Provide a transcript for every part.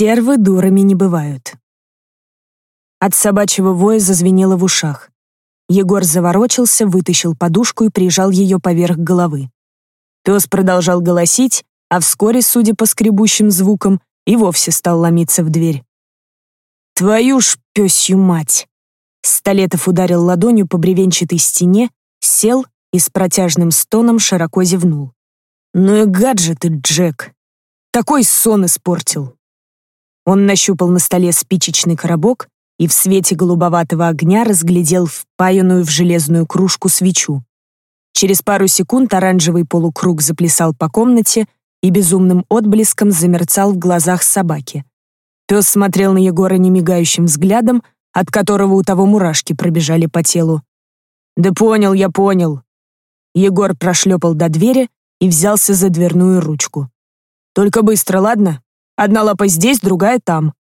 Стервы дурами не бывают. От собачьего воя зазвенело в ушах. Егор заворочился, вытащил подушку и прижал ее поверх головы. Пес продолжал голосить, а вскоре, судя по скребущим звукам, и вовсе стал ломиться в дверь. «Твою ж пёсью мать!» Столетов ударил ладонью по бревенчатой стене, сел и с протяжным стоном широко зевнул. «Ну и гаджет ты, Джек! Такой сон испортил!» Он нащупал на столе спичечный коробок и в свете голубоватого огня разглядел впаянную в железную кружку свечу. Через пару секунд оранжевый полукруг заплясал по комнате и безумным отблеском замерцал в глазах собаки. Пес смотрел на Егора немигающим взглядом, от которого у того мурашки пробежали по телу. «Да понял, я понял». Егор прошлепал до двери и взялся за дверную ручку. «Только быстро, ладно? Одна лапа здесь, другая там».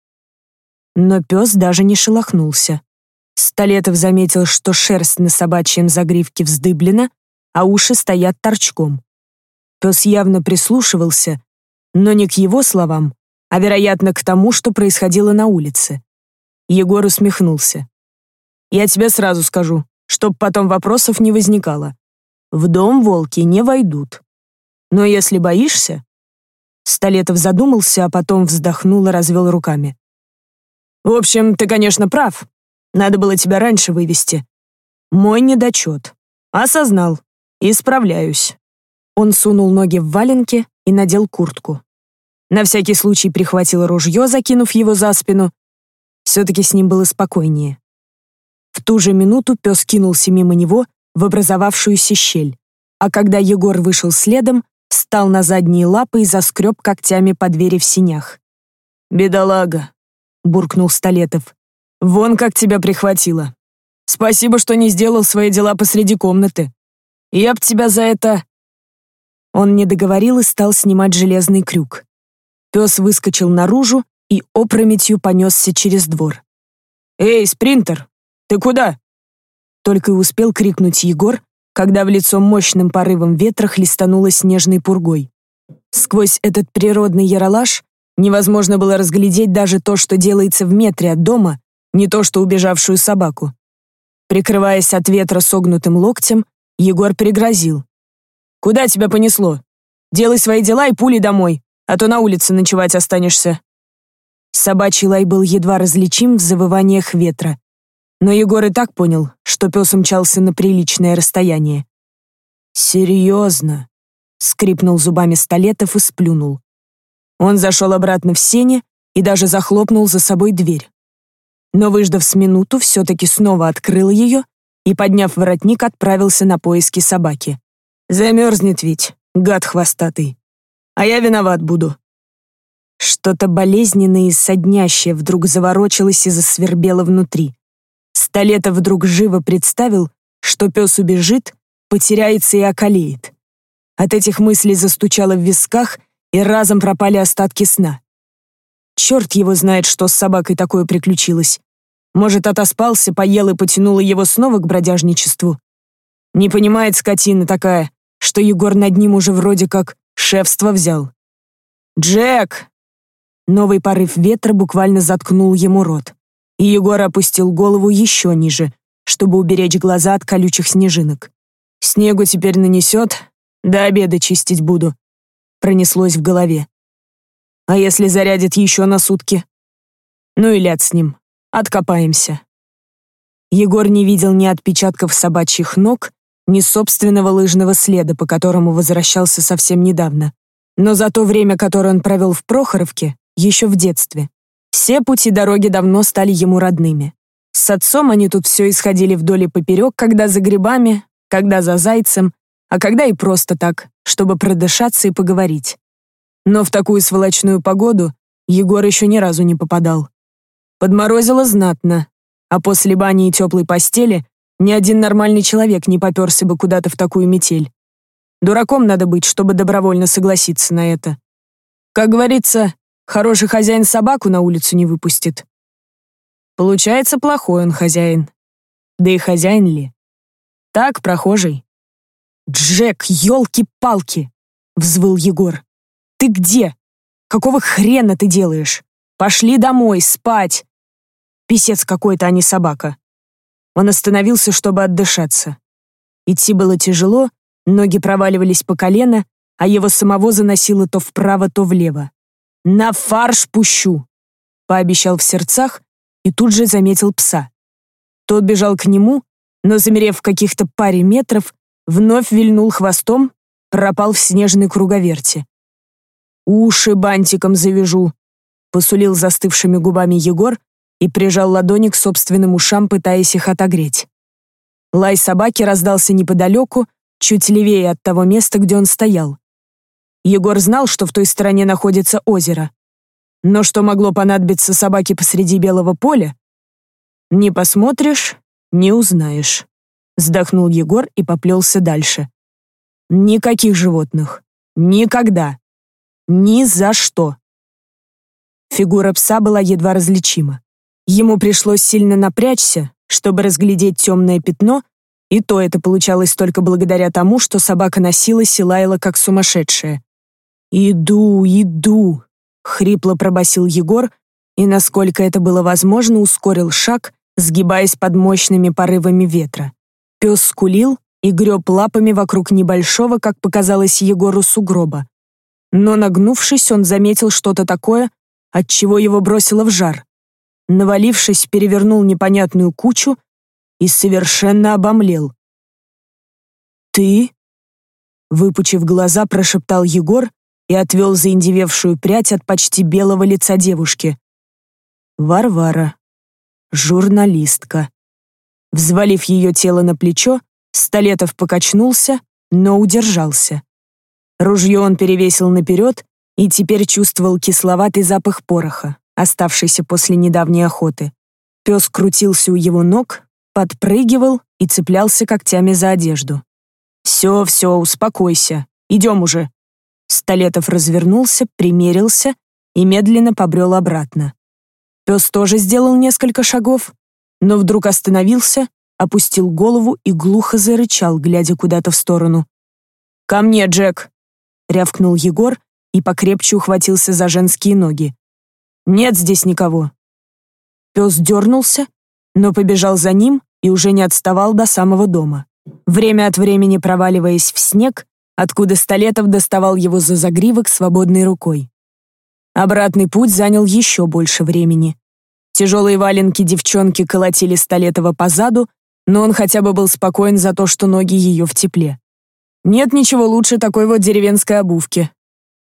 Но пес даже не шелохнулся. Столетов заметил, что шерсть на собачьем загривке вздыблена, а уши стоят торчком. Пес явно прислушивался, но не к его словам, а, вероятно, к тому, что происходило на улице. Егор усмехнулся. «Я тебе сразу скажу, чтоб потом вопросов не возникало. В дом волки не войдут. Но если боишься...» Столетов задумался, а потом вздохнул и развел руками. «В общем, ты, конечно, прав. Надо было тебя раньше вывести. Мой недочет. Осознал. Исправляюсь». Он сунул ноги в валенки и надел куртку. На всякий случай прихватил ружье, закинув его за спину, все-таки с ним было спокойнее. В ту же минуту пес кинулся мимо него в образовавшуюся щель, а когда Егор вышел следом, встал на задние лапы и заскреб когтями по двери в синях. «Бедолага», — буркнул Столетов. «Вон как тебя прихватило. Спасибо, что не сделал свои дела посреди комнаты. Я б тебя за это...» Он не договорил и стал снимать железный крюк. Пес выскочил наружу и опрометью понесся через двор. «Эй, спринтер, ты куда?» Только и успел крикнуть Егор, когда в лицо мощным порывом ветра хлестануло снежной пургой. Сквозь этот природный яролаж невозможно было разглядеть даже то, что делается в метре от дома, не то что убежавшую собаку. Прикрываясь от ветра согнутым локтем, Егор пригрозил. «Куда тебя понесло? Делай свои дела и пули домой, а то на улице ночевать останешься». Собачий лай был едва различим в завываниях ветра. Но Егор и так понял, что пес умчался на приличное расстояние. «Серьезно?» — скрипнул зубами Столетов и сплюнул. Он зашел обратно в сене и даже захлопнул за собой дверь. Но, выждав с минуту, все-таки снова открыл ее и, подняв воротник, отправился на поиски собаки. «Замерзнет ведь, гад хвостатый. А я виноват буду. Что-то болезненное и соднящее вдруг заворочилось и засвербело внутри. Столетов вдруг живо представил, что пес убежит, потеряется и околеет. От этих мыслей застучало в висках, и разом пропали остатки сна. Черт его знает, что с собакой такое приключилось. Может, отоспался, поел и потянуло его снова к бродяжничеству. Не понимает скотина такая, что Егор над ним уже вроде как шефство взял. «Джек!» Новый порыв ветра буквально заткнул ему рот, и Егор опустил голову еще ниже, чтобы уберечь глаза от колючих снежинок. «Снегу теперь нанесет, до обеда чистить буду», — пронеслось в голове. «А если зарядит еще на сутки?» «Ну и ляд с ним, откопаемся». Егор не видел ни отпечатков собачьих ног, ни собственного лыжного следа, по которому возвращался совсем недавно. Но за то время, которое он провел в Прохоровке, еще в детстве. Все пути дороги давно стали ему родными. С отцом они тут все исходили вдоль и поперек, когда за грибами, когда за зайцем, а когда и просто так, чтобы продышаться и поговорить. Но в такую сволочную погоду Егор еще ни разу не попадал. Подморозило знатно, а после бани и теплой постели ни один нормальный человек не поперся бы куда-то в такую метель. Дураком надо быть, чтобы добровольно согласиться на это. Как говорится, Хороший хозяин собаку на улицу не выпустит. Получается, плохой он хозяин. Да и хозяин ли? Так, прохожий. «Джек, елки-палки!» — взвыл Егор. «Ты где? Какого хрена ты делаешь? Пошли домой, спать!» Писец какой-то, а не собака. Он остановился, чтобы отдышаться. Идти было тяжело, ноги проваливались по колено, а его самого заносило то вправо, то влево. «На фарш пущу!» — пообещал в сердцах и тут же заметил пса. Тот бежал к нему, но, замерев в каких-то паре метров, вновь вильнул хвостом, пропал в снежной круговерти. «Уши бантиком завяжу», — посулил застывшими губами Егор и прижал ладони к собственным ушам, пытаясь их отогреть. Лай собаки раздался неподалеку, чуть левее от того места, где он стоял. Егор знал, что в той стороне находится озеро. Но что могло понадобиться собаке посреди белого поля? Не посмотришь, не узнаешь. Вздохнул Егор и поплелся дальше. Никаких животных. Никогда. Ни за что. Фигура пса была едва различима. Ему пришлось сильно напрячься, чтобы разглядеть темное пятно, и то это получалось только благодаря тому, что собака носилась и лаяла как сумасшедшая. «Иду, иду», — хрипло пробасил Егор, и, насколько это было возможно, ускорил шаг, сгибаясь под мощными порывами ветра. Пес скулил и греб лапами вокруг небольшого, как показалось Егору, сугроба. Но, нагнувшись, он заметил что-то такое, от чего его бросило в жар. Навалившись, перевернул непонятную кучу и совершенно обомлел. «Ты?» Выпучив глаза, прошептал Егор и отвел заиндевевшую прядь от почти белого лица девушки. Варвара. Журналистка. Взвалив ее тело на плечо, Столетов покачнулся, но удержался. Ружье он перевесил наперед и теперь чувствовал кисловатый запах пороха, оставшийся после недавней охоты. Пес крутился у его ног, подпрыгивал и цеплялся когтями за одежду. «Все, все, успокойся. Идем уже», Столетов развернулся, примерился и медленно побрел обратно. Пес тоже сделал несколько шагов, но вдруг остановился, опустил голову и глухо зарычал, глядя куда-то в сторону. «Ко мне, Джек!» — рявкнул Егор и покрепче ухватился за женские ноги. «Нет здесь никого!» Пес дернулся, но побежал за ним и уже не отставал до самого дома. Время от времени проваливаясь в снег, откуда Столетов доставал его за загривок свободной рукой. Обратный путь занял еще больше времени. Тяжелые валенки девчонки колотили Столетова по заду, но он хотя бы был спокоен за то, что ноги ее в тепле. Нет ничего лучше такой вот деревенской обувки.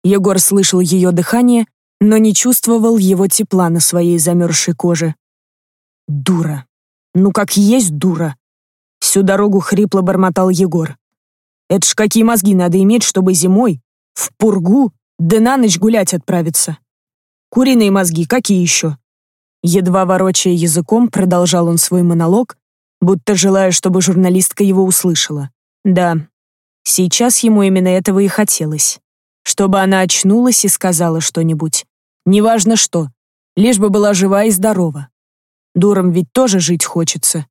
Егор слышал ее дыхание, но не чувствовал его тепла на своей замерзшей коже. Дура. Ну как есть дура. Всю дорогу хрипло бормотал Егор. Это ж какие мозги надо иметь, чтобы зимой в пургу да на ночь гулять отправиться. Куриные мозги, какие еще? Едва ворочая языком, продолжал он свой монолог, будто желая, чтобы журналистка его услышала. Да, сейчас ему именно этого и хотелось. Чтобы она очнулась и сказала что-нибудь. Неважно что, лишь бы была жива и здорова. Дурам ведь тоже жить хочется.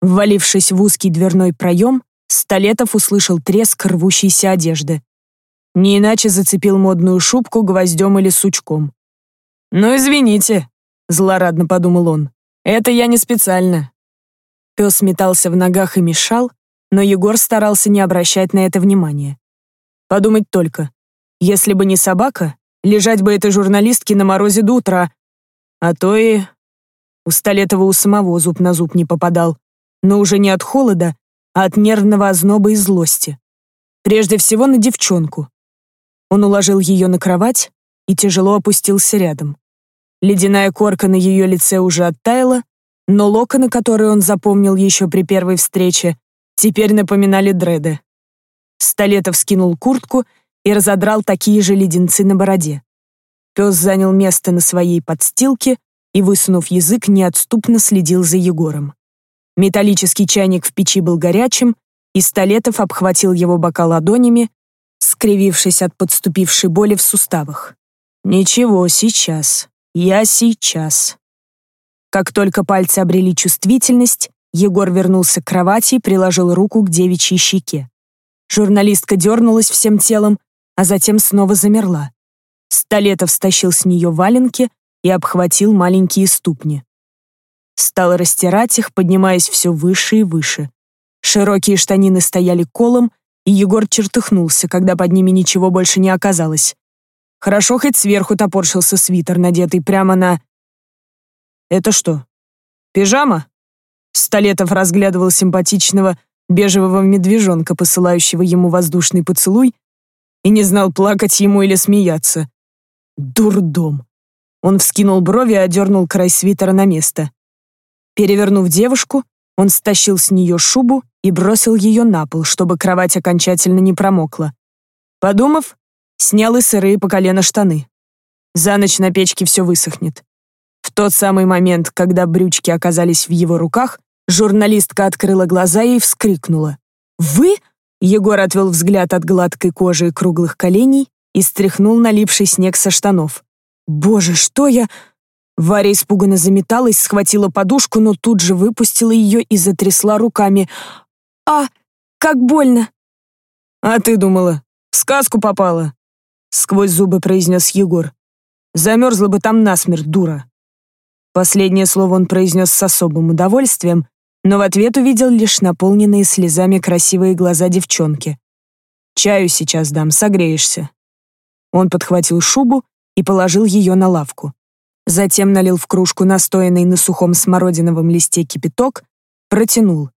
Ввалившись в узкий дверной проем, Столетов услышал треск рвущейся одежды. Не иначе зацепил модную шубку гвоздем или сучком. «Ну, извините», — злорадно подумал он. «Это я не специально». Пес метался в ногах и мешал, но Егор старался не обращать на это внимания. Подумать только, если бы не собака, лежать бы этой журналистке на морозе до утра, а то и... У Столетова у самого зуб на зуб не попадал, но уже не от холода, а от нервного озноба и злости. Прежде всего на девчонку. Он уложил ее на кровать и тяжело опустился рядом. Ледяная корка на ее лице уже оттаяла, но локоны, которые он запомнил еще при первой встрече, теперь напоминали дреды. Столетов скинул куртку и разодрал такие же леденцы на бороде. Пес занял место на своей подстилке и, высунув язык, неотступно следил за Егором. Металлический чайник в печи был горячим, и Столетов обхватил его бока ладонями, скривившись от подступившей боли в суставах. «Ничего, сейчас. Я сейчас». Как только пальцы обрели чувствительность, Егор вернулся к кровати и приложил руку к девичьей щеке. Журналистка дернулась всем телом, а затем снова замерла. Столетов стащил с нее валенки, и обхватил маленькие ступни. Стал растирать их, поднимаясь все выше и выше. Широкие штанины стояли колом, и Егор чертыхнулся, когда под ними ничего больше не оказалось. Хорошо хоть сверху топорщился свитер, надетый прямо на... «Это что, пижама?» Столетов разглядывал симпатичного бежевого медвежонка, посылающего ему воздушный поцелуй, и не знал, плакать ему или смеяться. Дурдом. Он вскинул брови и одернул край свитера на место. Перевернув девушку, он стащил с нее шубу и бросил ее на пол, чтобы кровать окончательно не промокла. Подумав, снял и сырые по колено штаны. За ночь на печке все высохнет. В тот самый момент, когда брючки оказались в его руках, журналистка открыла глаза и вскрикнула. «Вы?» Егор отвел взгляд от гладкой кожи и круглых коленей и стряхнул налипший снег со штанов. «Боже, что я...» Варя испуганно заметалась, схватила подушку, но тут же выпустила ее и затрясла руками. «А, как больно!» «А ты думала, в сказку попала?» Сквозь зубы произнес Егор. «Замерзла бы там насмерть, дура!» Последнее слово он произнес с особым удовольствием, но в ответ увидел лишь наполненные слезами красивые глаза девчонки. «Чаю сейчас дам, согреешься». Он подхватил шубу и положил ее на лавку. Затем налил в кружку настоянный на сухом смородиновом листе кипяток, протянул.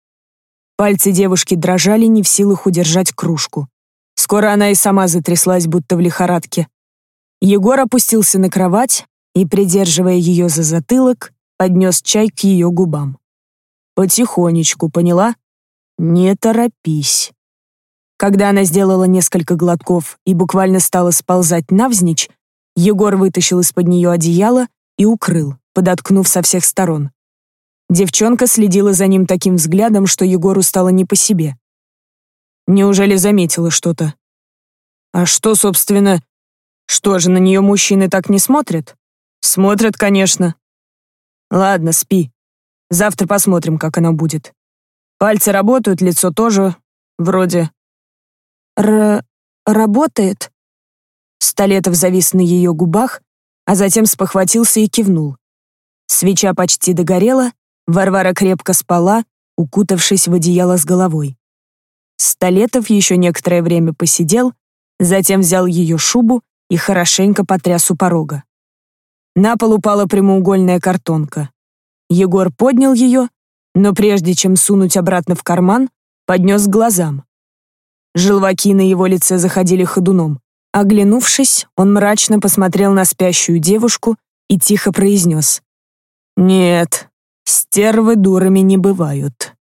Пальцы девушки дрожали, не в силах удержать кружку. Скоро она и сама затряслась, будто в лихорадке. Егор опустился на кровать и, придерживая ее за затылок, поднес чай к ее губам. «Потихонечку, поняла? Не торопись». Когда она сделала несколько глотков и буквально стала сползать навзничь, Егор вытащил из-под нее одеяло и укрыл, подоткнув со всех сторон. Девчонка следила за ним таким взглядом, что Егору стало не по себе. Неужели заметила что-то? А что, собственно, что же, на нее мужчины так не смотрят? Смотрят, конечно. Ладно, спи. Завтра посмотрим, как оно будет. Пальцы работают, лицо тоже, вроде. Р... работает? Столетов завис на ее губах, а затем спохватился и кивнул. Свеча почти догорела, Варвара крепко спала, укутавшись в одеяло с головой. Столетов еще некоторое время посидел, затем взял ее шубу и хорошенько потряс у порога. На пол упала прямоугольная картонка. Егор поднял ее, но прежде чем сунуть обратно в карман, поднес к глазам. Желваки на его лице заходили ходуном. Оглянувшись, он мрачно посмотрел на спящую девушку и тихо произнес. «Нет, стервы дурами не бывают».